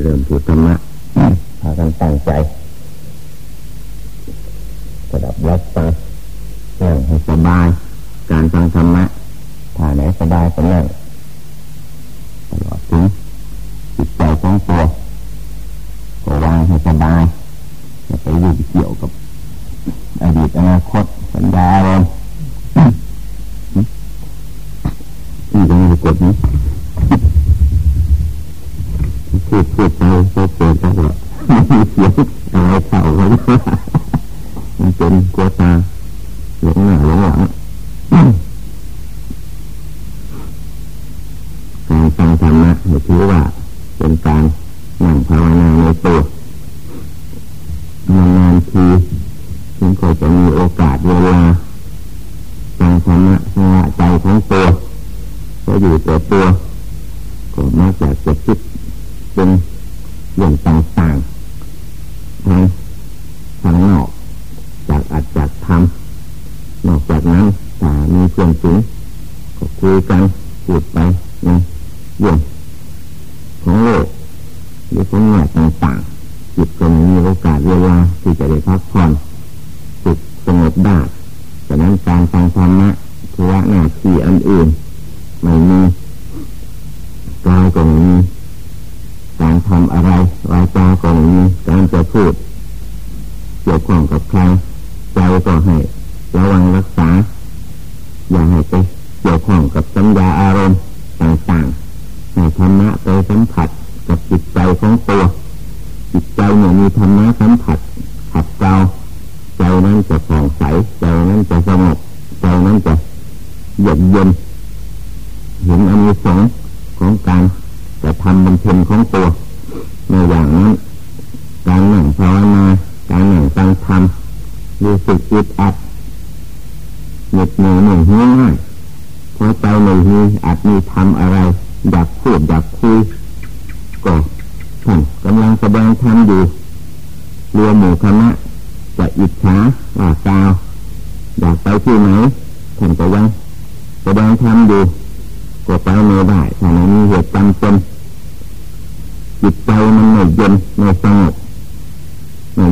เริ่มพูดธรรมะพากันตั้งใจ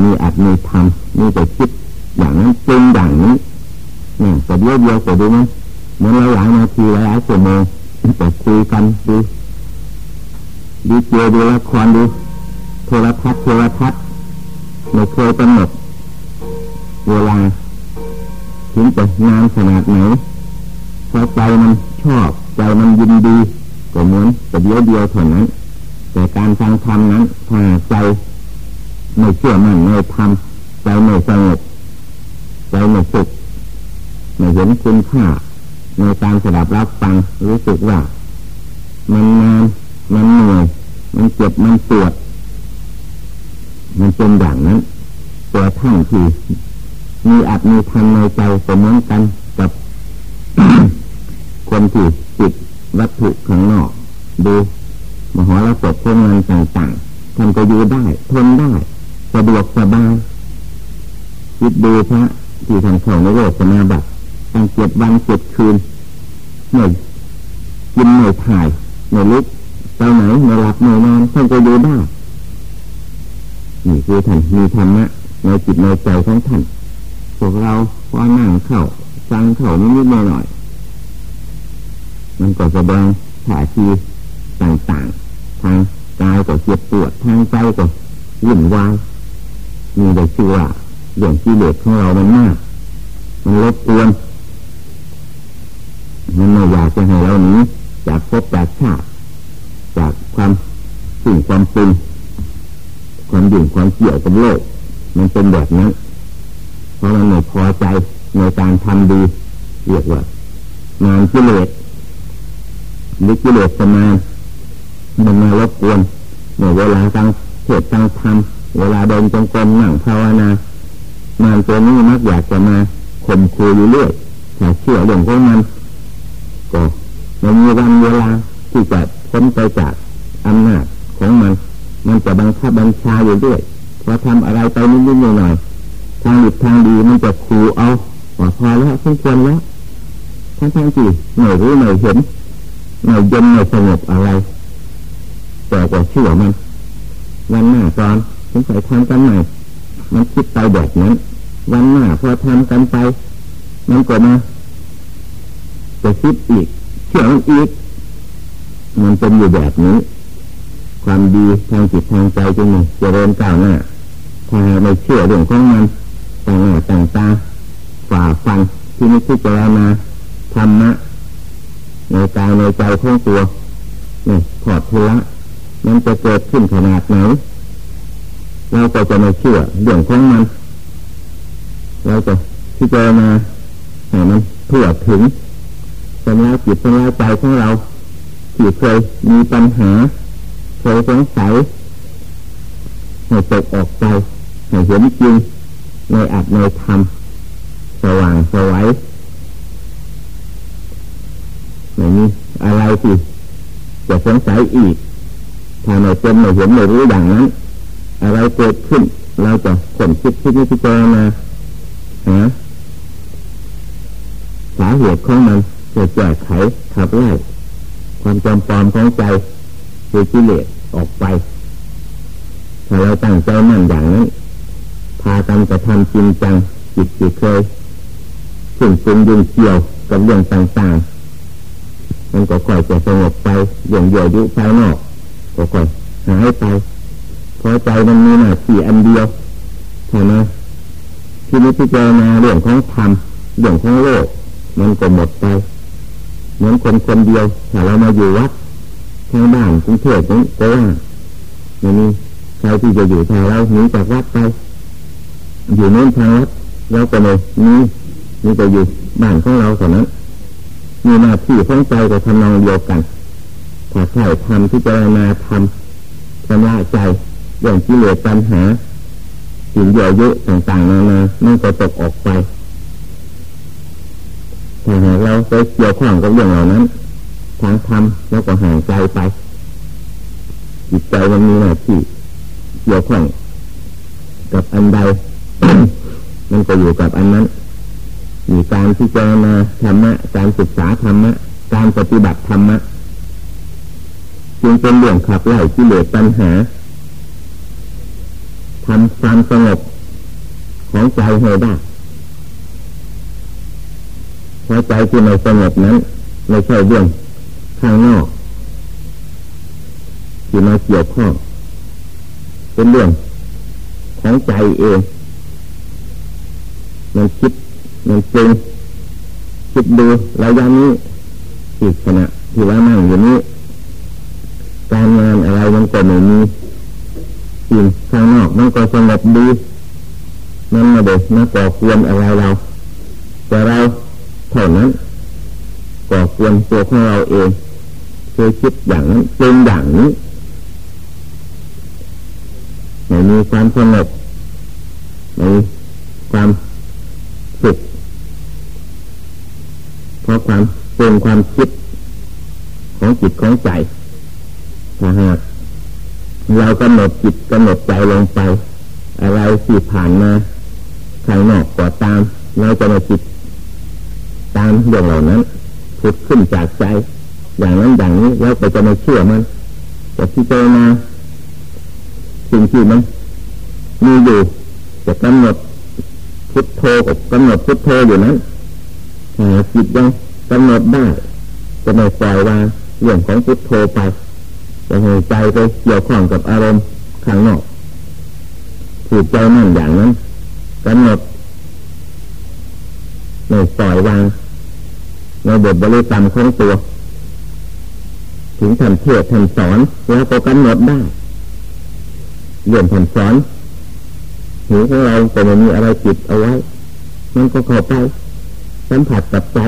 มีอัดมีทำมีแต่คิดอย่างนั้นปรุงอย่างนี้เนี่ยแต่เดียวเดียวแต่ดูนะเหมือนหลายนาทีหลายชั่วโมงแต่คุยกันดูดูเจอดูละครดูโทรทัศน์โทรทัศน์ไม่เคยกำหนดเวลาถึงจะนานขนาดไหนพอใจมันชอบใจมันยินดีก็เหมือนแต่เดียวเดียวเท่านั้น แต่การฟังธรรมนั้นถ้าใจ ไม่เชื่อมั่นไม่ทำใจไม่สงบใจไม่สุขไม่เห็นคุณค่าในการสดับรับฟังรู้สึกว่า มันนานมันเหนื่อยมันเจ็บมันปวด มันเป็นอย่างนั้นตัวท่านที่มีอัดมีทำในใจเสมอกันกับคนที่จิตวัตถุข้างนอก ดู มหรสพพวกงานต่างๆท่านก็อยู่ได้ทนได้ สะดวกสบายคิดดูพระที่ทำเข้าในโลกสมาบัติตั้งเจ็ดวันเจ็ดคืนหน่อยกินหน่อยถ่ายหน่อยลุกไปไหนหน่อยหลับหน่อยนอนท่านก็อยู่ได้นี่คือท่านมีธรรมะในจิตในใจของท่านพวกเราว่านั่งเข้าฟังเข้านิดๆหน่อยมันก็แสดงท่าทีต่างๆทางกายก็เจ็บปวดทางใจก็วุ่นวาย มีแต่ชื่อว่าเรื่องกิเลสของเรามันมาก มันลบกวนมันไม่อยากจะให้เราหนีจากภพจากชาติจากความสิ่งความปรุงความดิ่งความเกี่ยวกับโลก มันเป็นแบบนั้นเพราะมันไม่พอใจในการทำดีเรียกว่างานกิเลสหรือกิเลสประมาณมันมารบกวนเมื่อเวลาตั้งเทศตั้งธรรม เวลาเดินจงกรมนั่งภาวนามานตัวนี้มักอยากจะมาข่มขู่อยู่เรื่อยถ้าเชื่อเรื่องของมันก็มันมีวันเวลาที่จะพ้นไปจากอำนาจของมัน มันจะบังคับบัญชาอยู่ด้วยพอทำอะไรไปนิดๆหน่อยๆทางดีทางดีมันจะขู่เอาว่าพอแล้วสมควรแล้วทั้งทั้งที่ไม่รู้ไม่อยเห็นไม่เย็นไม่อยสงบอะไรแต่ก็เชื่อมันวันหน้าตอน สงสัยทำกันใหม่ มันคิดไปแบบนั้น วันหน้าพอทำกันไป มันก็มาจะคิดอีกเชื่อมันอีก มันเป็นอยู่แบบนี้ ความดีทางจิตทางใจจึงจะเริญก้าวหน้าถ้าไม่เชื่อเรื่องของมันต่างหน้าต่างตาฝ่าฟังที่นี่ที่จะมาธรรมะในกายในใจของตัวเนี่ยถอดทุละมันจะเกิดขึ้นขนาดไหน เราก็จะไม่เชื่อเรื่องของมัน เราจะที่จะมาให้มันทั่วถึงสัญญาจิตสัญญาใจของเราที่เคยมีปัญหาเคยสงสัยให้ตกออกไปให้เห็นจริงในอัตในธรรมสว่างสวัยไม่มีอะไรที่จะสงสัยอีกถ้าไม่เป็นไม่เห็นไม่รู้อย่างนั้น อะไรเกิดขึ้น เราจะขนคิดที่นี่พิจารณาหาสาเหตุของมันจะแก้ไขขับไล่ความจำปอมของใจคือกิเลสออกไป ถ้าเราตั้งใจมั่นอย่างนั้นพากันจะทำจริงจังจิตจิตเคยสึ่งซึงยุ่งเกี่ยวกับเรื่องต่างๆ มันก็ค่อยจะสงบไปอย่างเยียยุภายนอกก็ค่อยหายไป พราะใจมันมีหน้าที่อันเดียวใช่ไหมที่นี้พิจารณาเรื่องของธรรมเรื่องของโลก มันก็หมดไปเหมือนคนคนเดียวถ้าเรามาอยู่วัดทางบ้านกรุงเทพนี่ก็ว่าไม่มีใครที่จะอยู่ทางเราหนีจากวัดไป อยู่โน้นทางวัดเราก็ไม่มีมีแต่อยู่บ้านของเราเท่านั้นมีหน้าที่ของใจกับทำนองเดียวกันถ้าใครทำที่จะมาทำชำระใจ อย่างที่เหลือปัญหาสิ่งเยอะเยอะต่างๆนานามันก็ตกออกไปถ้าหากเราไปเกี่ยวข้องกับเรื่องเหล่านั้นทางธรรมแล้วก็ห่างไกลไป จิตใจมันมีหน้าที่เกี่ยวข้องกับอันใด มันก็อยู่กับอันนั้น มีการพิจารณาธรรมะ การศึกษาธรรมะ การปฏิบัติธรรมะ จึงเป็นเรื่องขับไล่ที่เหลือปัญหา ทำความสงบของใจให้ได้เพราะใจที่ไม่สงบนั้น ไม่ใช่เรื่องข้างนอกที่มาเกี่ยวข้องเป็นเรื่องของใจเอง มันคิด มันจริงคิดดูระยะนี้อีกขณะที่ว่านั่งอยู่นี้ การงานอะไรมันก็ไม่มี สิ่งข้างนอกมันก็สงบดีมันมาเด็กมาก่อควรอะไรเรา แต่เราเท่านั้นก่อควรตัวของเราเองเคยคิดอย่างนั้นเป็นอย่างนี้ไม่มีความสงบไม่มีความสุขเพราะความเป็นความคิดของจิตของใจถ้าหาก เรากำหนดจิตกำหนดใจลงไป อะไรที่ผ่านมาข้างนอกก็ตามเราจะมาจิต ตามเรื่องเหล่านั้นผุดขึ้นจากใจ อย่างนั้นอย่างนี้เราก็จะม่เชื่อมันแต่ที่เจอมาสิ่งที่มันมีอยู่จะกำหนดพุทโธกับกำหนดพุทโธอยู่นั้นหาจิตยังกำหนดได้จะไม่ปล่อยวางเรื่องของพุทโธไป จะให้ใจไปเกี่ยวข้องกับอารมณ์ข้างนอกถูกใจนั่นอย่างนั้นกำหนดไม่ปล่อยวางในบทบริกรรมของตัว ถึงทำเทศทำสอนแล้วก็กำหนดได้เรื่องทำสอนหูของเราก็ไม่มีอะไรจิตเอาไว้ มันก็เข้าไปสัมผัสกับใจ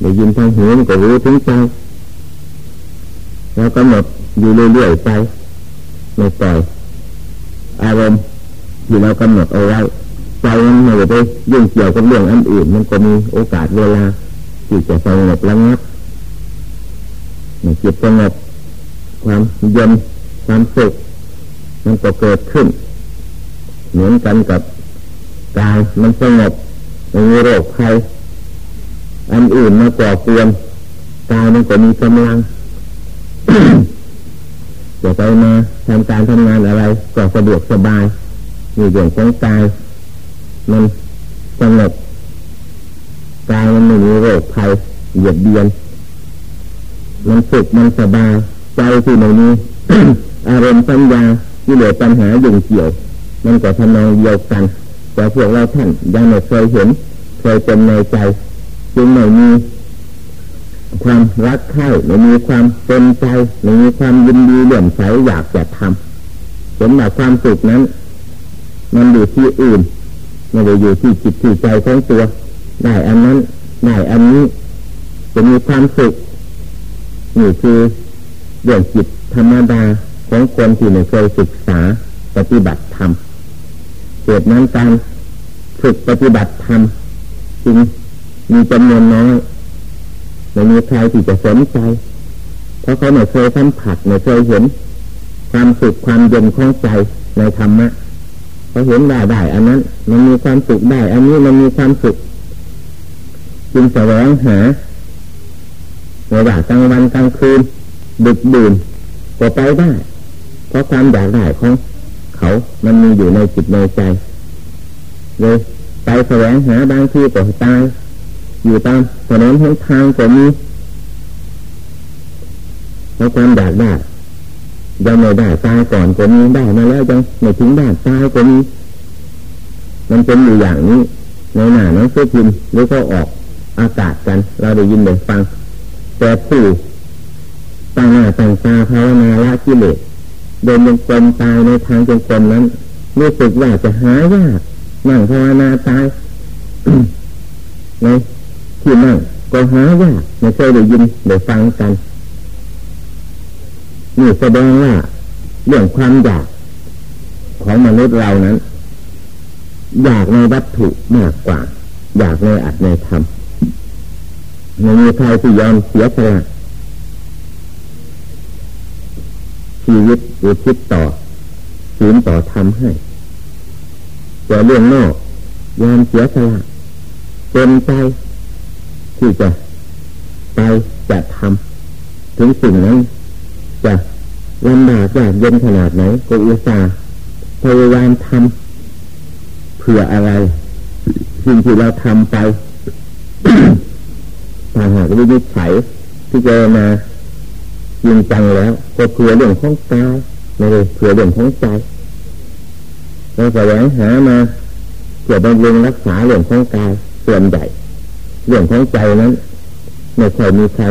ได้ยินทางหูมันก็รู้ถึงใจ แล้วกำหนดอยู่เรื่อยๆไปไม่ปล่อยอารมณ์ที่เรากำหนดเอาไว้ใจมันไม่ได้ยุ่งเกี่ยวกับเรื่องอันอื่น มันก็มีโอกาสเวลาที่จะสงบระงับจิตสงบความเย็นความสุขมันก็เกิดขึ้น เหมือนกันกับกายมันสงบไม่มีโรคภัยอันอื่นมาก่อเกวนกายมันก็มีกำลัง จะไปมาทำการทำงานอะไรก็สะดวกสบาย มีเรื่องของกายมันสงบกายมันไม่มีโรคภัยเหยียดเบียน มันสุขมันสบายใจที่ไม่มีอารมณ์ปัญญาที่เหลือปัญหายุ่งเกี่ยว มันก็ทำนองเดียวกัน แต่พวกเราท่านยังไม่เคยเห็น เคยเป็นในใจ จึงไม่มี ความรักใคร่ไม่มีความเป็นใจไม่มีความยินดีเลื่อมใสอยากจะทำผลแบบความสุขนั้น มันอยู่ที่อื่นไม่ได้อยู่ที่จิตที่ใจของตัว ได้อันนั้นได้อันนี้จะมีความสุขนี่คือเรื่องจิตธรรมดาของคนที่ไม่เคยศึกษาปฏิบัติธรรมเหตุนั้นการฝึกปฏิบัติธรรมจึงมีจำนวนน้อย ไม่มีใครที่จะสนใจ เพราะเขาไม่เคยสัมผัสไม่เคยเห็น ความสุขความเย็นของใจในธรรมะเขาเห็นได้ได้อันนั้น มันมีความสุขได้ อันนี้มันมีความสุขจึงแสวงหาในว่ากลางวันกลางคืน ดึกดื่นก็ไปได้ เพราะความอยากได้ของเขา มันมีอยู่ในจิตในใจเลยไปแสวงหาบางทีก็ตาย อยู่ตามถนนหนทางก็มีเพราะความอยากได้ยังไม่ได้ตายก่อนก็มีได้มาแล้วยังไม่ถึงบ้านตายก็มีมันเป็นอยู่อย่างนี้ในหน้านังสือพิมพ์หรือก็ออกอากาศกัน เราได้ยินได้ฟัง แต่ผู้ตั้งหน้าตั้งตาภาวนาละกิเลสเดินยังกลมตายในทางจงกรมนั้นรู้สึกว่าจะหายากนั่งภาวนาตายใน ที่นั่งก็หายากไม่เคยได้ยินได้ฟังกันนี่แสดงว่าเรื่องความอยากของมนุษย์เรานั้น อยากในวัตถุมากกว่า อยากในอัตในธรรมไม่มีใครที่ยอมเสียสละชีวิตหรือคิดต่อศีลต่อธรรมให้แต่เรื่องนอกยอมเสียสละเป็นใจ ที่จะไปจะทำถึงสิ่งนั้นจะลำบากยากเย็นขนาดไหนก็อุตส่าห์พยายามทำเพื่ออะไรสิ่งที่เราทำไปถ้าหากวินิจฉัยที่เจอมาจริงจังแล้วก็เพื่อเรื่องของกายไม่ได้เพื่อเรื่องของใจเราแสวงหามาเพื่อบำรุงรักษาเรื่องของกายส่วนใหญ่ เรื่องของใจนั้นไม่ค่อยมีใคร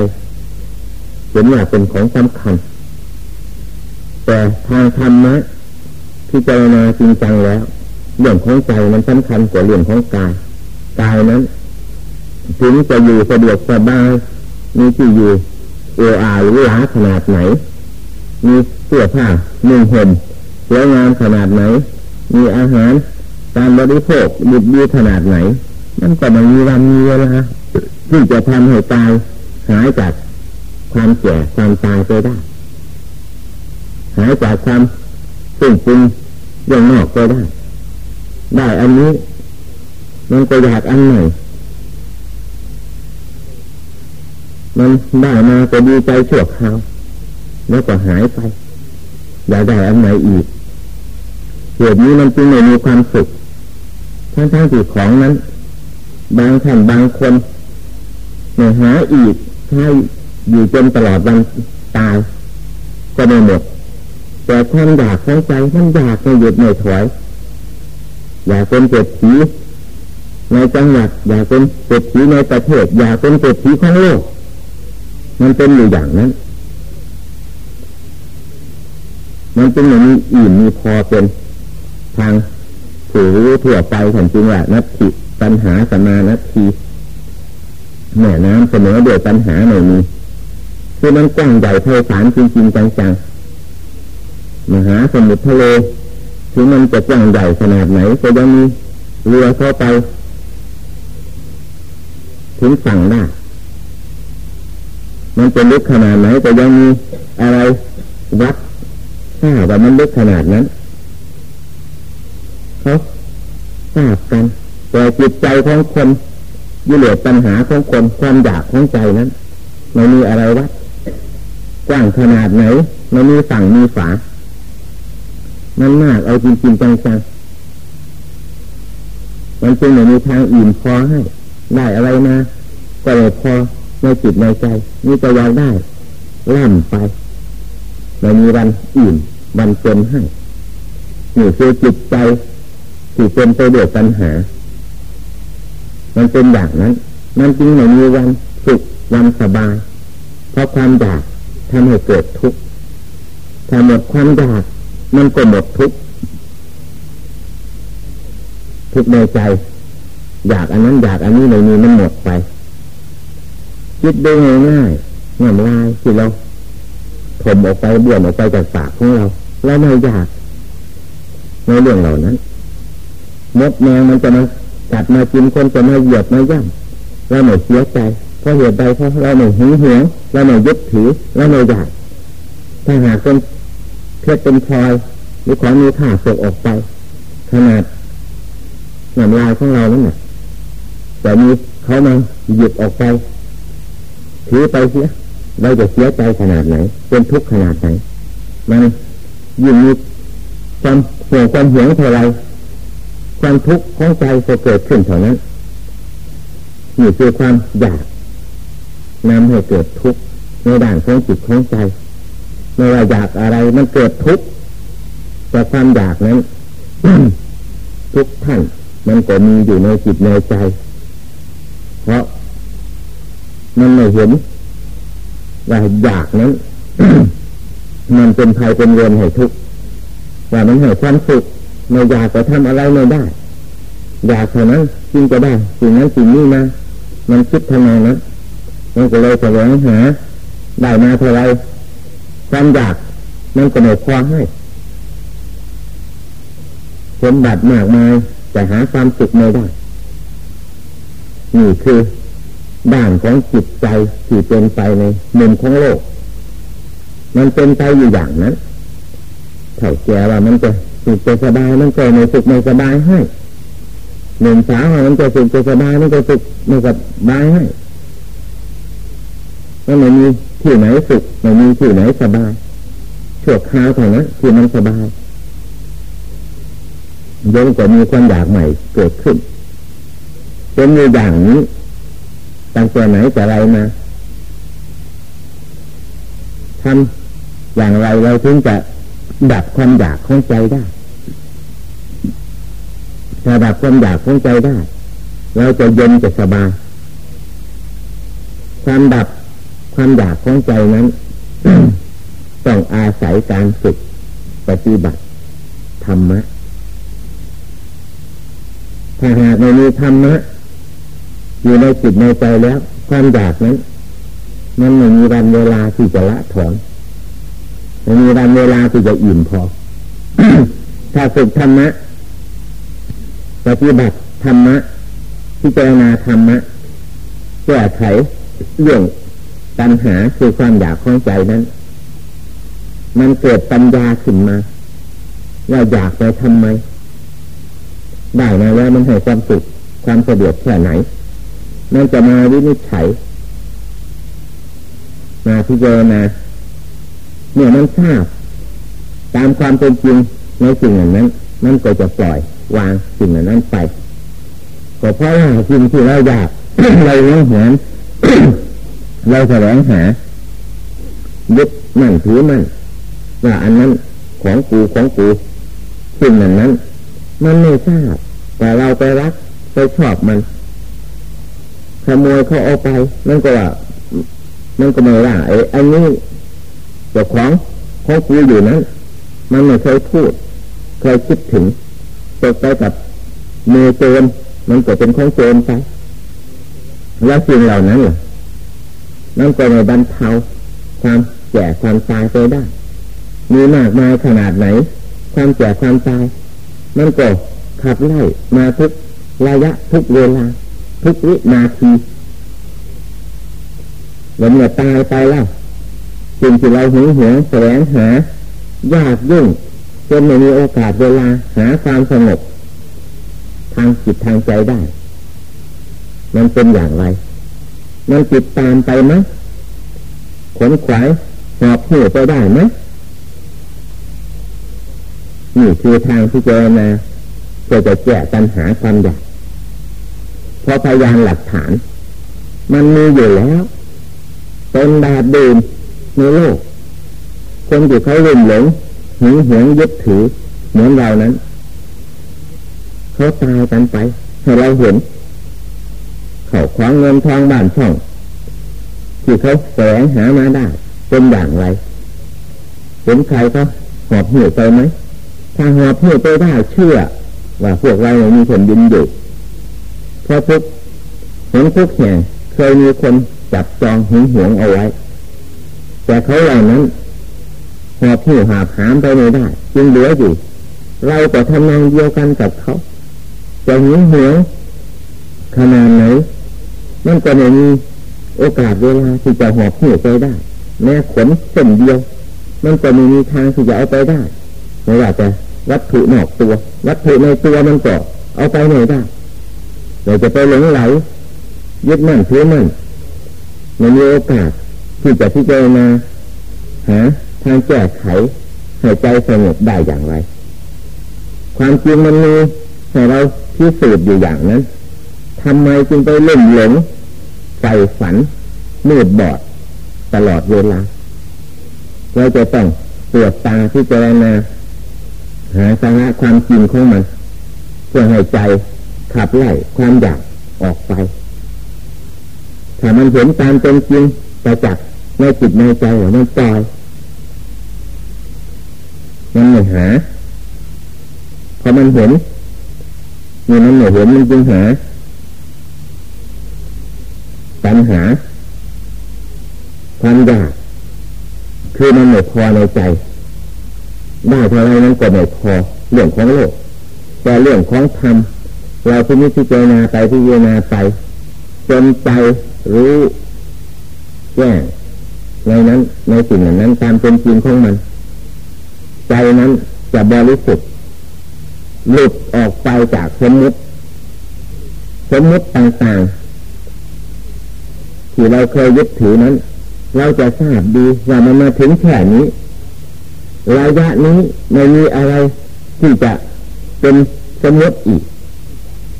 เห็นว่าเป็นของสำคัญ แต่ทางธรรมะที่เจรณาจริงจังแล้ว เรื่องของใจมันสำคัญกว่าเรื่องของกายกายนั้น ถึงจะอยู่สะดวกสบายมีที่อยู่เอออาหรือหลาขนาดไหน มีเสื้อผ้านุ่งห่มสวยงามขนาดไหน มีอาหารการบริโภคดีดีขนาดไหน มันก็ไม่มีวันมีเวลาที่จะทำให้ตายหายจากความแก่ความตายไปได้ หายจากความสุ่งปุงอย่างนอกไปได้ ได้อันนี้มันก็อยากอันไหนมันได้มาก็ดีใจชั่วคราวแล้วก็หายไป อยากได้อันไหนอีกเหตุนี้มันจึงไม่มีความสุขทั้งๆที่ของนั้น บางท่านบางคนไม่หาอีกให้อยู่จนตลอดวันตาย ก็ไม่หมด แต่ความอยากของใจมันอยากไม่หยุดไม่ถอย อยากเป็นเจ็ดผีในจังหวัดอยากเป็นเจ็ดผีในประเทศ อยากเป็นเจ็ดผีของโลก มันเป็นอยู่อย่างนั้น มันเป็นอย่างนี้อิ่มมีพอเป็นทางผู้รู้ทั่วไปถึงจริงว่านัตถิ ปัญหาสมานาทีแม่น้ำเสมอเดือดปัญหาหน่อยนี้คือมันกว้างใหญ่ไพศาลจริงๆจังๆมหาสมุทรทะเลถึงมันจะกว้างใหญ่ขนาดไหนก็ยังมีเรือเข้าไป ถึงฝั่งได้มันจะลึกขนาดไหนก็ยังมีอะไรวัดทราบว่ามันลึกขนาดนั้นเขาทราบกัน แต่จิตใจของคนยิเลสปัญหาของคนความอยากของใจนั้นไม่มีอะไรวัดกว้างขนาดไหนมันมีสั่งมีฝา มันมากเอาจริงจริงจังจังมันจึงไม่มีทางอิ่มพอให้ ได้อะไรมาก็เลยพอในจิตในใจนี่จะอยากได้ล่ำไปไม่มีวันอิ่มวันเต็มให้นี่คือจิตใจที่เป็นไปด้วยปัญหา มันเป็นอย่างนั้น มันจึงไม่มีวันสุขวันสบาย เพราะความอยากทำให้เกิดทุกข์ถ้าหมดความอยากมันก็หมดทุกข์ทุกในใจ อยากอันนั้นอยากอันนี้ไม่มีมันหมดไปคิดได้ง่ายๆง่ายลายที่เราถมออกไปบ่วนออกไปจากปากของเราเราไม่อยากในเรื่องเหล่านั้นมดแมงมันจะมา กัดมากินคนจะมาเหยียบมาย่ำเราไม่เสียใจเพราะเหตุใดเพราะเราไม่หึงหวงเราไม่ยึดถือเราไม่อยากถ้าหากเป็นเพชรเป็นพลอยหรือของมีค่าสกออกไป ขนาดหนำลายของเรานั่นแหละแต่มีเขามาหยิบออกไปถือไปเสียเราจะเสียใจขนาดไหน เป็นทุกข์ขนาดไหนมันยิ่งมีความห่วงความหียงเท่าไร ความทุกข์ของใจจะเกิดขึ้นเท่านั้นนี่คือความอยากนำให้เกิดทุกข์ในด่านของจิตของใจไม่ว่าอยากอะไรมันเกิดทุกข์แต่ความอยากนั้น ทุกท่านมันก็มีอยู่ในจิตในใจ เพราะมันไม่เห็นว่าอยากนั้น มันเป็นภัยเป็นเวรให้ทุกข์ว่ามันให้ความสุข ไม่อยากจะทำอะไรไม่ได้ อยากเท่านั้นจึงจะได้สิ่งนั้นสิ่งนี้มามันคิดทำไมนะมันก็เลยแสวงหาได้มาเท่าไรความอยากมันก็ไม่พอให้สมบัติมากมายแต่หาความสุขไม่ได้ นี่คือด้านของจิตใจที่เป็นไปในมุมของโลก มันเป็นไปอยู่อย่างนั้นเถ่าแก่ว่ามันจะ สุขจะสบายมันก็ไม่สุขไม่สบายให้หนุ่มสาวมันจะสุขจะสบายมันก็สุขไม่สบายให้มันไม่มีที่ไหนสุขไม่มีที่ไหนสบายชั่วคราวเท่านั้นที่มันสบายยังจะมีความอยากใหม่เกิดขึ้นเป็นอย่างนี้ตั้งแต่ไหนแต่ไรมาทำอย่างไรเราถึงจะ ดับความอยากของใจได้ถ้าดับความอยากของใจได้ เราจะเย็นจะสบายความดับความอยากของใจนั้น ต้องอาศัยการฝึกปฏิบัติธรรมะถ้าหากไม่มีธรรมะอยู่ในจิตในใจแล้ว ความอยากนั้น มันไม่มีวันเวลาที่จะละถอน ไม่มีวันเวลาที่จะอิ่มพอ ถ้าฝึกธรรมะปฏิบัติธรรมะพิจารณาธรรมะแก้ไขเรื่องปัญหาคือความอยากของใจนั้น มันเกิดปัญญาขึ้นมาว่าอยากไปทำไม ได้มาแล้วมันให้ความสุขความสะดวกแค่ไหน มันจะมาวินิจฉัย มาพิจารณา เมื่อมันทราบตามความเป็นจริงในสิ่งนั้น มันก็จะปล่อยวางสิ่งนั้นไปก็เพราะว่าสิ่งที่เราอยากเราเลี้ยงหนเราแสวงหายึดมั่นถือมั่นว่าอันนั้นของกูของกูสิ่งนั้นนั้น มันไม่ทราบแต่เราไปรักไปชอบมันขโมยเขาเอาไป มันก็ว่ามันก็ไม่ว่าไอ้อันนี้ เจ้าของของกูอยู่นั้น มันไม่เคยพูด เคยคิดถึงตกไปกับมือโจรมันก็เป็นของโจรไปแล้วสิ่งเหล่านั้นล่ะนั่นก็ในบรรเทาความแก่ความตายไปได้ มีมากมายขนาดไหน ความแก่ความตายมันก็ขับไล่มาทุกระยะทุกเวลา ทุกวินาทีวันเมื่อตายไปแล้ว สิ่งที่เราหึงหวงแสวงหายากยุ่งจนไม่มีโอกาสเวลาหาความสงบทางจิตทางใจได้ มันเป็นอย่างไร มันติดตามไปไหมขนขวายหอบหิวไปได้ไหมนี่คือทางที่เจรนาเพื่อจะแก้ปัญหาความอยากเพราะพยานหลักฐาน มันมีอยู่แล้วเป็นแบบเดิม ในโลก คนที่เขาลุ่มหลงหึงหวงยึดถือ เหมือนเรานั้นเขาตายกันไปให้เราเห็น เขาคว้างเงินทองบ้านช่องที่เขาแสวงหามาได้ เป็นอย่างไรเห็นใครก็หอบหิวไปไหมถ้าหอบหิวไปได้เชื่อ ว่าพวกเรามีผลดินอยู่เพราะทุกเห็นทุกแห่งเคยมีคนจับจองหึงหวงเอาไว้ แต่เขาเหล่านั้นหอบหิวหาหามไปไม่ได้จึงเหลืออยู่เราก็ทำงานเดียวกันกับเขาจะหึงหวงขนาดไหนมันก็ไม่มีโอกาสเวลาที่จะหอบหิวไปได้ แม้ขนเส้นเดียว มันก็ไม่มีทางที่จะเอาไปได้ไม่ว่าจะวัตถุนอกตัว วัตถุในตัวมันก็เอาไปไม่ได้เราจะไปหลงไหลยึดมั่นถือมั่นมันมีโอกาส ที่จะพิจารณาหาทางแก้ไขให้ใจสงบได้อย่างไร ความจริงมันมีให้เราพิสูจน์อยู่อย่างนั้นทำไมจึงไปลุ่มหลงใส่ฝันมืดบอด ตลอดเวลาเราจะต้องตรวจตาพิจารณาหาสาระความจริงของมันเพื่อให้ใจขับไล่ความอยากออกไปถ้ามันเห็นตามเป็นจริงประจักษ ในจิตในใจมันจอยมันไม่หาพอมันเห็นนี่มันไม่เห็นมันจึงหาปัญหาความยากคือมันไม่พอในใจได้เท่าไรนั้นก็ไม่พอเรื่องของโลก แต่เรื่องของธรรมเราพิจิตรณาไปพิจารณาไปจนใจรู้แจ้ง ในนั้นในสิ่งนั้นตามเป็นจริงของมัน ใจนั้นจะบริสุทธิ์หลุดออกไปจากสมมติสมมติต่างๆ ที่เราเคยยึดถือนั้น เราจะทราบดีว่ามันมาถึงแค่นี้ระยะนี้ไม่มีอะไรที่จะเป็นสมมติอีก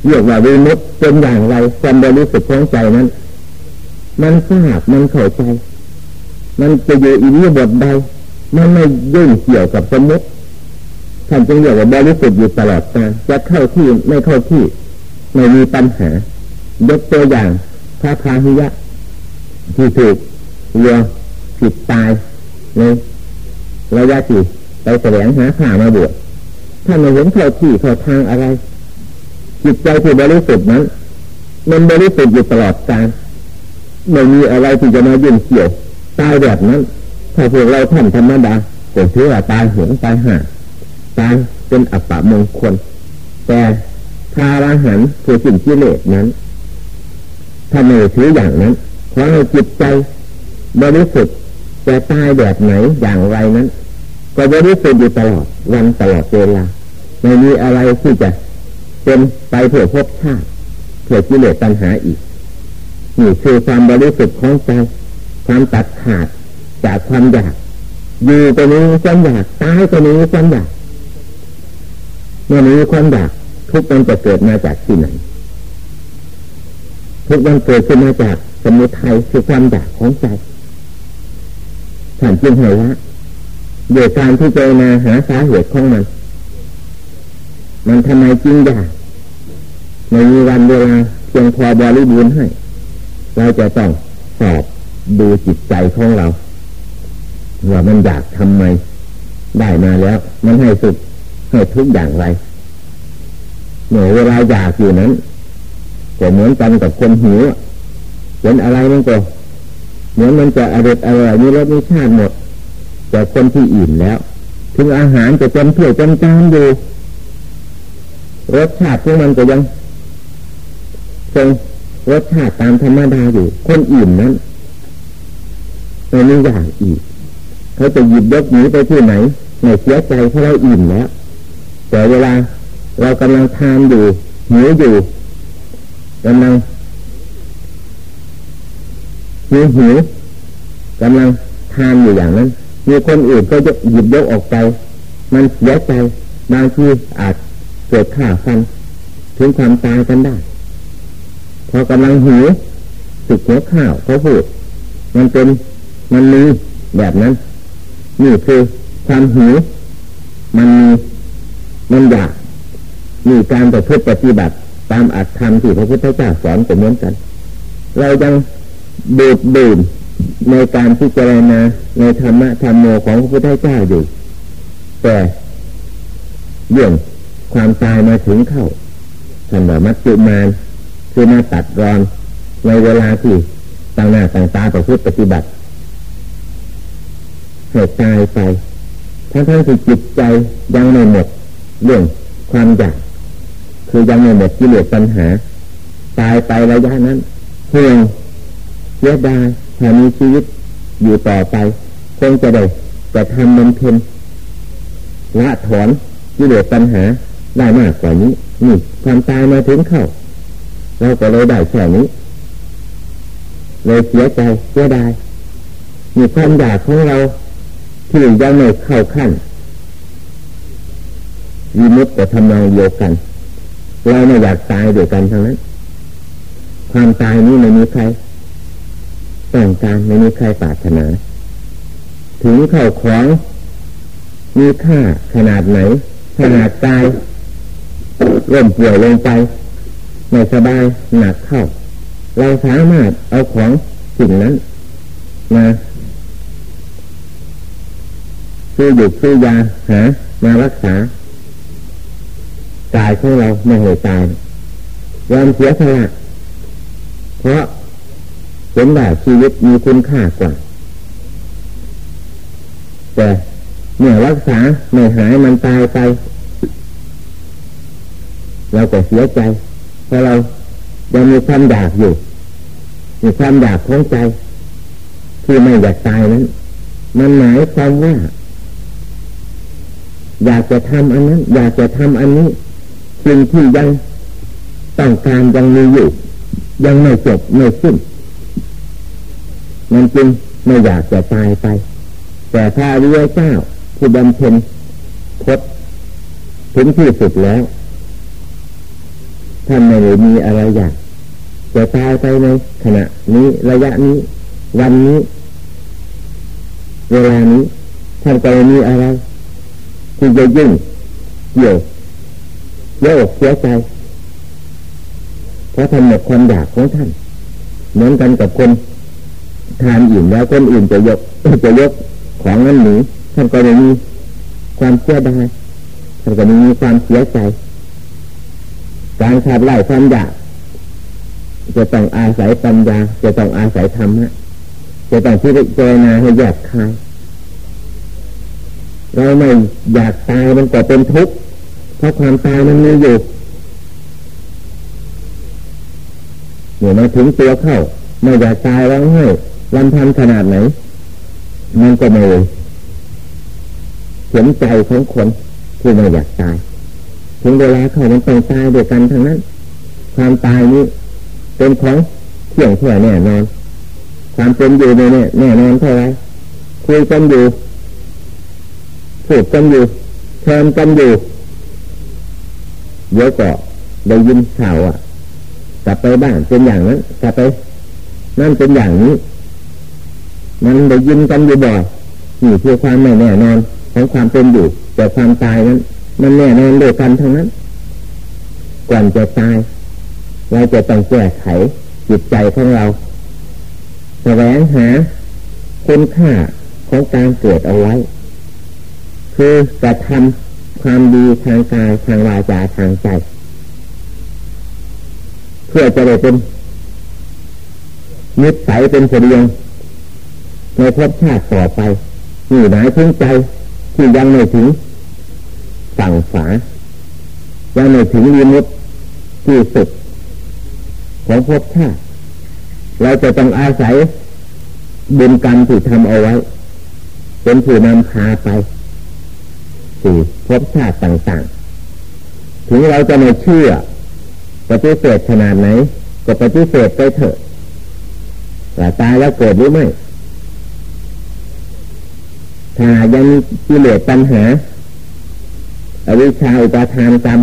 เรียกว่าวิมุตเป็นอย่างไรความบริสุทธิ์ของใจนั้น มันทราบมันเข้าใจ มันจะอยู่อีนี้บทใดมันไม่ยุ่งเกี่ยวกับสมมติท่านจึงเรียกว่าบริสุทธิ์อยู่ตลอดกาลจะเข้าที่ไม่เข้าที่ไม่มีปัญหายกตัวอย่างพระพาหิยะ ที่ถูกเรือผิดตายในระยะที่ไปแสวงหาข่ามาบวชท่านไม่เห็นเข้าที่เข้าทางอะไร จิตใจที่บริสุทธิ์นั้น มันบริสุทธิ์อยู่ตลอดกาลไม่มีอะไรที่จะมายุ่งเกี่ยว ตายแบบนั้น ถ้าพวกเราท่านธรรมดาก็ถือว่าตายหงตายห่าตายเป็นอัปปะมงคล แต่พาราหันคือสิ่งที่เลสนั้นถ้าไม่ถืออย่างนั้นขอให้จิตใจบริสุทธิ์จะตายแบบไหนอย่างไรนั้น ก็บริสุทธิ์อยู่ตลอดวันตลอดเวลาไม่มีอะไรที่จะเป็นไปเพื่อพบชาติเพื่อกิเลสตัณหาอีกนี่คือความบริสุทธิ์ของใจ ความตัดขาดจากความอยากอยู่ตัวนี้ความอยากตายตัวนี้ความอยากเมื่อนี้ความอยากทุกมันจะเกิดมาจากที่ไหน ทุกมันเกิดขึ้นมาจากสมุทัยคือความอยากของใจท่านจึงเห็นว่าโดยการที่เจมาหาสาเหตุของมัน มันทำไมจริงอยากไม่มีวันเวลาเพียงพอบริบูรณ์ให้ เราจะต้องสอบ ดูจิตใจของเราว่ามันอยากทำไม ได้มาแล้ว มันให้สุดให้ทุกอย่างไรเหนื่อยเวลาอยากอยู่นั้นก็เหมือนกันกับคนหิวเห็นอะไรมันก็เหมือนมันจะอร่อยอร่อยมีรสมีชาติหมด แต่คนที่อิ่มแล้ว ถึงอาหารจะเต็มถ้วยเต็มจานอยู่รสชาติของมันก็ยังคงรสชาติตามธรรมดาอยู่ คนอิ่มนั้น ไม่มีอย่างอีก เขาจะหยิบยกหนีไปที่ไหนไม่เสียใจเพราะเราอิ่มแล้ว แต่เวลาเรากำลังทานอยู่หิวอยู่กำลังหิวหิวกำลังทานอยู่อย่างนั้น มีคนอื่นก็หยิบยกออกไป มันเสียใจบางทีอาจเกิดข่าฟัน ถึงความตายกันได้ พอกำลังหิวสึกหัวข้าวเขาพูด มันเป็น มันมีแบบนั้น นี่คือความหิวมันมีมันอยากมีการประพฤติปฏิบัติ ตามอัตธรรมที่พระพุทธเจ้าสอนก็เหมือนกัน เรายังดูดดื่มในการพิจารณาในธรรมะธรรมโมของพระพุทธเจ้าอยู่ แต่เรื่องความตายมาถึงเข้าท่านบอกมัจจุมานคือมาตัดรอนในเวลาที่ต่างหน้าต่างตาประพฤติปฏิบัติ ให้ตายไปทั้งทั้งที่จิตใจยังไม่หมดเรื่องความอยากคือยังไม่หมดกิเลสปัญหา ตายไประยะนั้นห่วงเสียดายถ้ามีชีวิตอยู่ต่อไปคงจะได้จะทำมันเพ็ญละถอนกิเลสปัญหาได้มากกว่านี้ นี่ความตายมาถึงเข้าเราก็เลยได้แค่นี้เลยเสียใจเสียดายมีความอยากของเรา ที่ยังไม่เข้าขั้นวิมุตแต่ทำนองเดียวกันเราไม่อยากตายเดียวกันทั้งนั้น ความตายนี้ไม่มีใครต้องการไม่มีใครปรารถนา ถึงเข้าของมีค่าขนาดไหน ขนาดตายร่มเปี่ยวลงไปไม่สบายหนักเข้า เราสามารถเอาของสิ่งนั้นมา ซื้อหยุดซื้อยาหามารักษากายของเราไม่ให้ตายยอมเสียสละเพราะเห็นว่าชีวิตมีคุณค่ากว่า แต่เมื่อรักษาไม่หายมันตายไป เราก็เสียใจเพราะเรายังมีความอยากอยู่ มีความอยากของใจ ที่ไม่อยากตายนั้น มันหมายความว่า อยากจะทำอันนั้น อยากจะทำอันนี้สิ่งที่ยังต้องการยังมีอยู่ ยังไม่จบไม่สิ้นมันจึงไม่อยากจะตายไป แต่ถ้าเรียเจ้าผู้บำเพ็ญพดถึงที่สุดแล้วท่านไม่ได้มีอะไรอยากจะตายไปในขณะนี้ระยะนี้ วันนี้ เวลานี้ท่านก็ไม่มีอะไร ที่จะยิ่งเกี่ยวเยอะเสียใจ เพราะท่านหมดความอยากของท่าน เหมือนกันกับคนทานอิ่มแล้วคนอื่นจะยกจะยกของนั้นหนีท่านก็ไม่มีความเสียดายท่านก็ไม่มีความเสียใจ การขาดไล่ความอยากจะต้องอาศัยปัญญา จะต้องอาศัยธรรมะจะต้องพิจารณาให้แยกคาย เราไม่อยากตายมันก็เป็นทุกข์เพราะความตายมันมีอยู่เมื่อมาถึงตัวเข้าไม่อยากตายร้องไห้ลำพันขนาดไหน มันก็ไม่เห็นใจของคนที่ไม่อยากตายถึงเวลาเขามันต้องตายด้วยกันทั้งนั้น ความตายนี้เป็นของเที่ยงแท้แน่นอน ความเป็นอยู่ในเนี่ยแน่นอนเท่าไรคุยกันอยู่ พูดกันอยู่เชิญกันอยู่เยอะก็ได้ยินข่าวอะกลับไปบ้านเป็นอย่างนั้นกลับไปนั่นเป็นอย่างนี้มันได้ยินกันอยู่บ่อยนี่คือความไม่แน่นอนของความเป็นอยู่ แต่ความตายนั้น มันแน่นอนด้วยกันทั้งนั้น ก่อนจะตายเราจะต้องแก้ไขจิตใจของเราแสวงหาคุณค่าของการเกิดเอาไว้ คือกระทำความดีทางกายทางวาจาทางใจ เพื่อจะได้เป็นนิสัยเป็นเสดียงในภพชาติต่อไปนี่หมายถึงใจที่ยังไม่ถึงสั่งฝายังไม่ถึงลิมุตที่สุดของภพชาติเราจะต้องอาศัยบุญกรรมที่ทำเอาไว้ เป็นผู้นำพาไป สู่ภพชาติต่างๆ ถึงเราจะไม่เชื่อปฏิเสธขนาดไหน ก็ปฏิเสธไปเถอะแต่ตายแล้วเกิดหรือไม่ ถ้ายังมีกิเลสปัญหาอวิชชาอุปาทานกรรม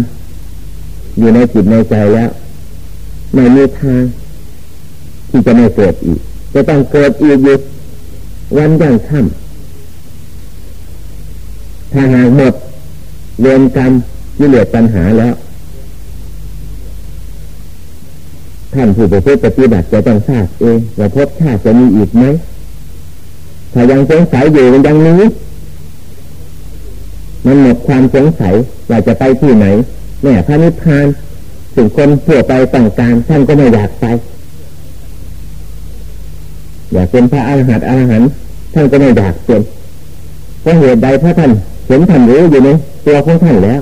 อยู่ในจิตในใจแล้ว ไม่มีทางที่จะไม่เกิดอีก จะต้องเกิดอีกอยู่วันยังค่ำ ถ้าหากหมดเรียนกรรมยิ่เหลือปัญหาแล้ว ท่านผู้ปฏิบัติจะต้องทราบเองว่าพบชาติจะมีอีกไหมถ้ายังสงสัยอยู่มันยังนี้ มันหมดความสงสัยว่าจะไปที่ไหนแม่พระนิพพานถึงคนเพื่อไปต่างการท่านก็ไม่อยากไปอยากเป็นพระอรหันต์อรหันต์ท่านก็ไม่อยากเป็นเพราะเหตุใดพระท่าน เห็นท่านรู้อยู่ในตัวของท่านแล้ว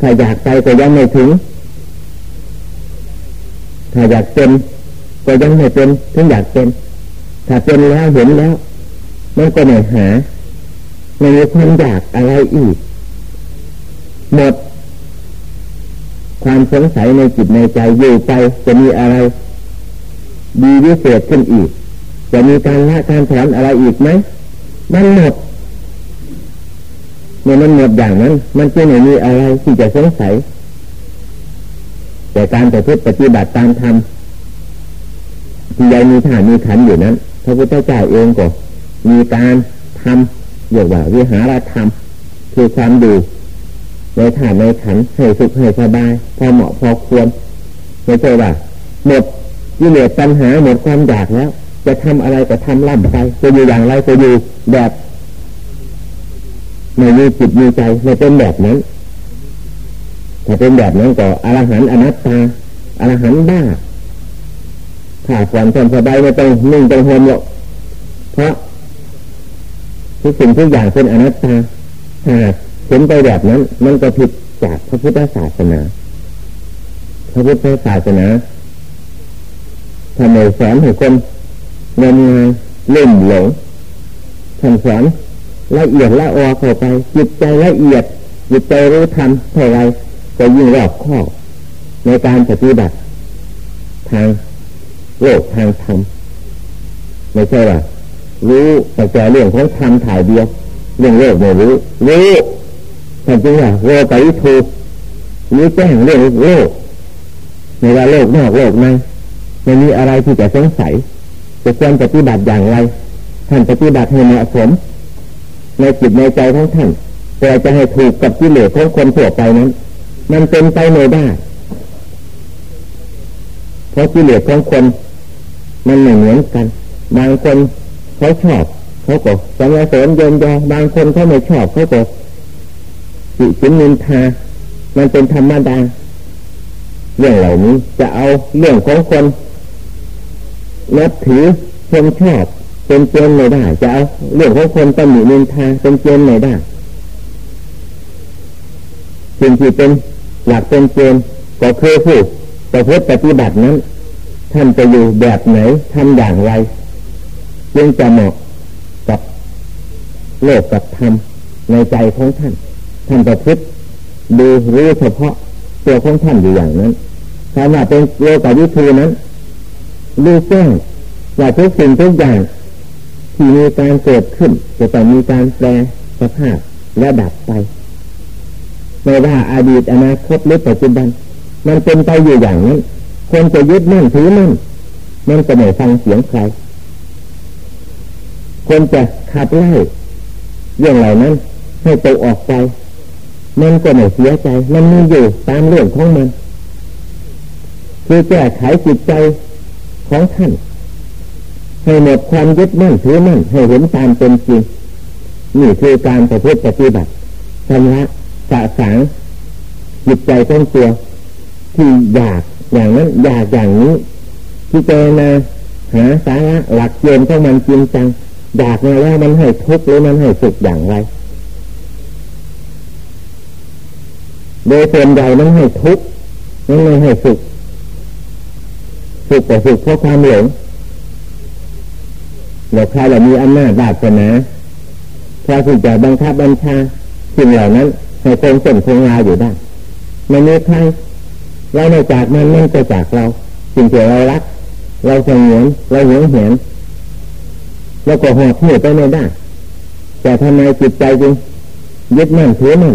ถ้าอยากไปก็ยังไม่ถึง ถ้าอยากเป็นก็ยังไม่เป็นถึงอยากเป็น ถ้าเป็นแล้วเห็นแล้วมันก็ไม่หาไม่มีความอยากอะไรอีก หมด ความสงสัยในจิตในใจอยู่ไปจะมีอะไร ดีวิเศษขึ้นอีก จะมีการละการถอนอะไรอีกไหมมันหมด เมื่อมันหมดอย่างนั้น มันจะไม่มีอะไรที่จะสงสัย แต่การแต่พฤติปฏิบัติตามธรรมที่ยังมีฐานมีขันอยู่นั้นพระพุทธเจ้าเองก็มีการทำเรียกว่าวิหารธรรม คือความดูในฐานในขันให้สุขให้สบายพอเหมาะพอควรไม่ใช่ว่าหมดยิ่งเลอปัญหาหมดความอยากแล้ว จะทำอะไรก็ทำล่ำไปจะอยู่อย่างไรก็อยู่แบบ ไม่มีจิตมีใจไม่เป็นแบบนั้นถ้าเป็นแบบนั้นก็อรหันต์อนัตตาอรหันต์บ้าถ้าความสบายไม่ต้องนิ่งต้องหวมหรอกเพราะทุกสิ่งทุกอย่างเป็นอนัตตาหากเห็นไปแบบนั้น มันก็ผิดจากพระพุทธศาสนา พระพุทธศาสนาทำไมสอนให้คนเงินงานเล่มหลงทำสอน ละเอียดละออเข้าไป จิตใจละเอียด จิตใจรู้ทำเท่าไรก็ยิ่งรอบข้อในการปฏิบัติ ทางโลกทางธรรมไม่ใช่ว่ารู้แต่แก่เรื่องของธรรมถ่ายเดียว เรื่องโลกไม่รู้รู้แต่จริงว่าโลกไปถูกรู้แจ้งเรื่องโลกในว่าโลกนอกโลกในไม่มีอะไรที่จะสงสัยจะควรปฏิบัติอย่างไร ท่านปฏิบัติให้เหมาะสม ในจิตในใจของท่านแต่จะให้ถูกกับกิเลสของคนทั่วไปนั้น มันเป็นไปไม่ได้ เพราะกิเลสของคน มันไม่เหมือนกัน บางคนเขาชอบเขาก็สรรเสริญเยินยอบางคนเขาไม่ชอบเขาก็สิสินินทา มันเป็นธรรมดาเรื่องเหล่านี้จะเอาเรื่องของคนนับถือคนชอบ เป็นเจนไม่ได้ จะเอาเรื่องของคนตำหนินินทาเป็นเจนไม่ได้สิ่งที่เป็นหลักเป็นเจนก็คือผู้ประพฤติปฏิบัตินั้น ท่านจะอยู่แบบไหนทำอย่างไรจึงจะเหมาะกับโลกกับธรรมในใจของท่าน ท่านประพฤติดูรู้เฉพาะตัวของท่านอยู่อย่างนั้นถ้าว่าเป็นโลกวิธีนั้นรู้แจ้งว่าทุกสิ่งทุกอย่าง ที่มีการเกิดขึ้น จะต้องมีการแปลสภาพและดับไป ไม่ว่าอดีตอนาคตหรือปัจจุบัน มันเป็นไปอยู่อย่างนั้นคนจะยึดมั่นถือมั่นมันจะไม่ฟังเสียงใครคนจะขัดไล่เรื่องเหล่านั้น ให้ตกออกไป มันก็ไม่เสียใจ มันมีอยู่ตามเรื่องของมัน คือแก้ไขจิตใจของท่าน ให้หมดความยึดมั่นถือมั่นให้เห็นตามเป็นจริงนี่คือการประพฤติปฏิบัติชำระสะสางจิตใจของตัวที่อยากอย่างนั้นอยากอย่างนี้ที่เจนาหาสาระหลักเกณฑ์ของมันจริงจังอยากมาแล้วมันให้ทุกข์หรือมันให้สุขอย่างไร โดยส่วนใหญ่มันให้ทุกข์มันไม่ให้สุขสุขแต่สุขเพราะความหลง เราใครเรามีอำนาจบาปนาพอที่จะบังคับบัญชาสิ่งเหล่านั้นให้คงเส้นคงลาอยู่ได้ไม่มีใครเราไม่จากมันมันก็จากเราสิ่งที่เรารัก เราสงวนเราหวงเห็นเราก็หอบหิ้วไปไม่ได้ แต่ทำไมจิตใจจึงยึดมั่นถือมั่น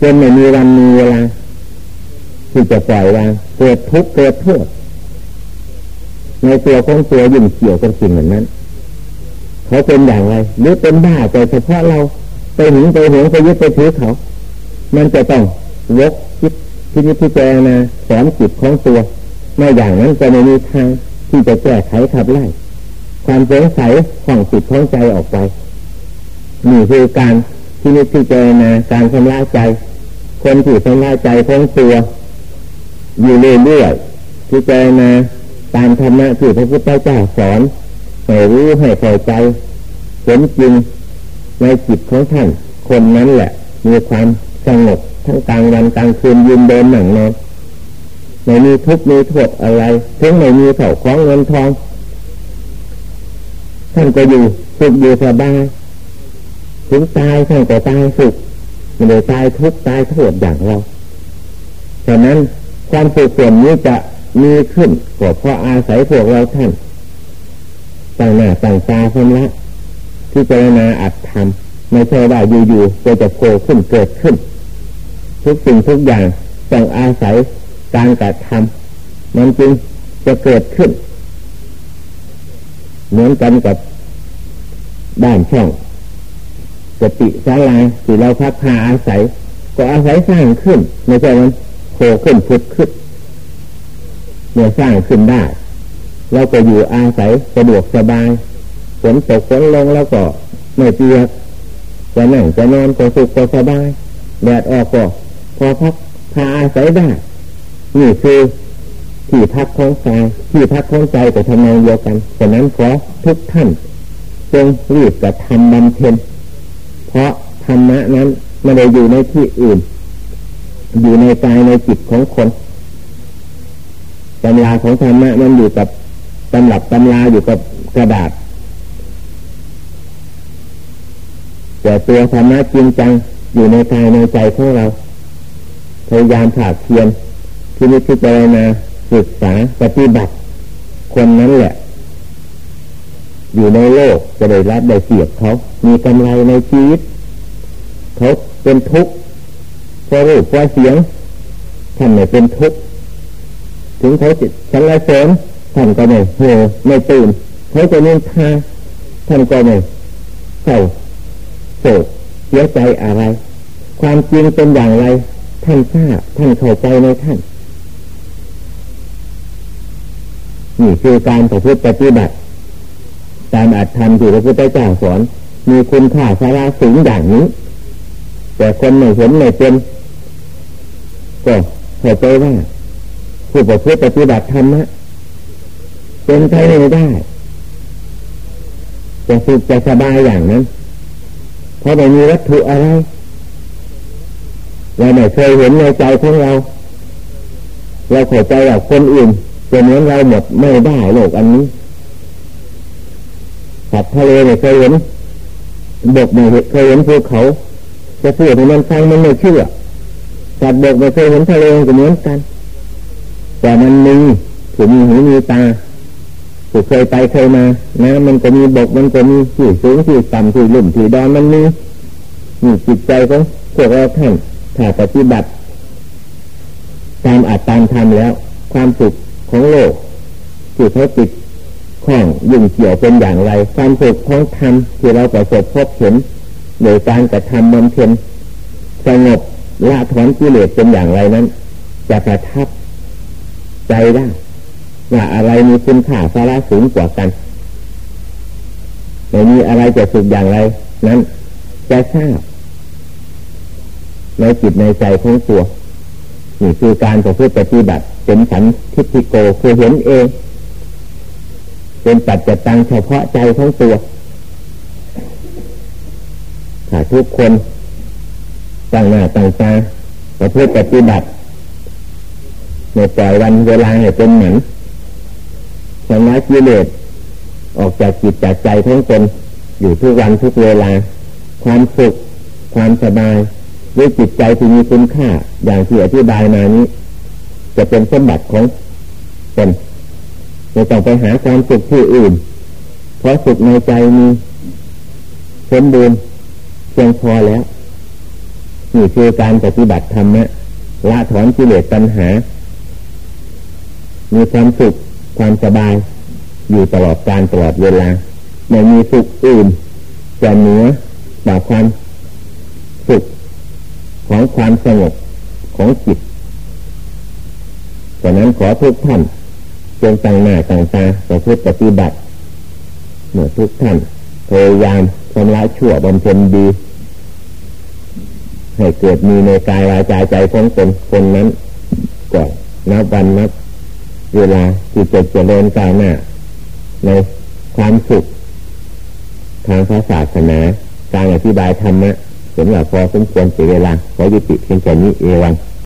จนไม่มีวันมีเวลาที่จะปล่อยวางเกิดทุกข์เกิดโทษ ในตัวของตัวยิ่งเกี่ยวกับสิ่งเหมือนนั้น เขาเป็นอย่างไรหรือเป็นบ้าแต่เฉพาะเราไปหึงไปหวงไปยึดไปถือเขา มันจะต้องวกคิดที่นิพพานาสอนจิตของตัวไม่อย่างนั้นจะไม่มีทางที่จะแก้ไขขับไล่ความสงสัยของจิตของใจออกไปนี่คือการที่นิพพานาการชำระใจ คนที่ชำระใจของตัว อยู่เรื่อยๆพิจารณา ตามธรรมะที่พระพุทธเจ้าสอนให้รู้ให้เข้าใจเห็นจริงในจิตของท่าน คนนั้นแหละ มีความสงบทั้งกลางวันกลางคืนยืนเดินหนังนอนไม่มีทุกข์มีโทษอะไรถึงไม่มีเข่าคล้องเงินทอง ท่านก็อยู่สุขอยู่สบายถึงตายท่านก็ตายสุขไม่ได้ตายทุกข์ตายโทษอย่างเราฉะนั้นความสุขส่วนนี้จะ มีขึ้นก็เพราะอาศัยพวกเราท่านต่างหน้าต่างตาคนละที่เจรณาอัดทำไม่ใช่ว่าอยู่ๆก็จะโผล่ขึ้นเกิดขึ้น ทุกสิ่งทุกอย่างต้องอาศัยการกระทำมันจึงจะเกิดขึ้น เหมือนกันกับบ้านช่องสติสาลาที่เราพักพาอาศัย ก็อาศัยสร้างขึ้น ไม่ใช่มันโผล่ขึ้นพุดขึ้น เมื่อสร้างขึ้นได้ เราก็อยู่อาศัยสะดวกสบายฝนตกฝนลงแล้วก็ไม่เปียกจะนั่งจะนอนก็สุขก็สบายแดดออกก็พอพักพาอาศัยได้นี่คือที่พักของกายที่พักของใจแต่ทำงานเดียวกันฉะนั้นขอทุกท่านจงรีบกระทำบำเพ็ญเพราะธรรมะนั้นไม่ได้อยู่ในที่อื่น อยู่ในกายในจิตของคน ตำราของธรรมะมันอยู่กับตำรับตำราอยู่กับกระดาษ แต่ตัวธรรมะจริงจังอยู่ในกายในใจของเราพยายามถากเทียนที่นิพพานาศึกษาปฏิบัติ คนนั้นแหละ อยู่ในโลกจะได้รับได้เสียบเขา มีกำไรในชีวิตเขาเป็นทุกข์เพราะรูปเพราะเสียงท่านไม่เป็นทุกข์ ถึงเขาจิตสังเสริญท่านก็ไม่เห่อไม่ตื่นเขาจะนินทาท่านก็ไม่เศร้าโศกเสียใจอะไร ความจริงเป็นอย่างไร ท่านทราบท่านเข้าใจในท่านนี่คือการประพฤติปฏิบัติตามอัตธรรมที่พระพุทธเจ้าสอน มีคุณค่าสาระสูงอย่างนี้ แต่คนไม่เห็นไม่เป็นก็เข้าใจว่า ผู้ประพฤติปฏิบัติธรรมะเป็นไปไม่ได้จะสุขจะสบายอย่างนั้นเพราะไม่มีวัตถุอะไรเราไม่เคยเห็นในใจของเรา เราเข้าใจว่าคนอื่นจะเหมือนเราหมดไม่ได้โลกอันนี้สัตว์ทะเลไม่เคยเห็นบกไม่เคยเห็นภูเขาจะพูดให้มันฟังมันไม่เชื่อสัตว์บกไม่เคยเห็นทะเลก็เหมือนกัน แต่มันมีถึงมีหูมีตาผู้เคยไปเคยมานะมันก็มีบกมันก็มีที่สูงที่ต่ำที่ลุ่มที่ดอนมันมีนี่จิตใจของพวกเราท่านถ้าปฏิบัติตามอาจตามทำแล้ว ความสุขของโลกที่เขาติดข้องยุ่งเกี่ยวเป็นอย่างไร ความสุขของธรรมที่เราประสบพบเห็นโดยการกระทำบำเพ็ญสงบละถอนกิเลสเป็นอย่างไรนั้น จะประทับ ใจได้ว่าอะไรมีคุณค่าสาระสูงกว่ากันไม่มีอะไรจะสุดอย่างไร นั้นจะทราบในจิตในใจของตัวนี่คือการประพฤติปฏิบัติเป็นสันทิฏฐิโกคือเห็นเองเป็นปัจจตังเฉพาะใจของตัวถ้าทุกคนต่างหน้าต่างตาประพฤติปฏิบัติ ในปล่อยวันเวลาให้เป็นเหมือนชำระกิเลสออกจากจิตจากใจทั้งตนอยู่ทุกวันทุกเวลา ความสุข ความสบายด้วยจิตใจที่มีคุณค่า อย่างที่อธิบายมานี้ จะเป็นสมบัติของตนไม่ต้องไปหาความสุขที่อื่น เพราะสุขในใจมีสมบูรณ์เพียงพอแล้วนี่คือการปฏิบัติธรรมะละถอนกิเลสตัณหา มีความสุขความสบาย อยู่ตลอดการตลอดเวลาไม่มีสุขอื่นจะเหนือจากความสุขของความสงบของจิตดังนั้นขอทุกท่านจงตั้งหน้าตั้งตาประพฤติปฏิบัติเมื่อทุกท่านพยายามทำลายชั่วบำเพ็ญดี ให้เกิดมีในกายวาจาใจของตนคนนั้นก่อนนับวันนับ เวลาจิตใจะเจริญก้าวหน้าในความสุขทางพระศาสนาการอธิบายธรรมะเห็นว่าพอสมควรเสียเวลาขอยุติเพียงแค่นี้เอวัง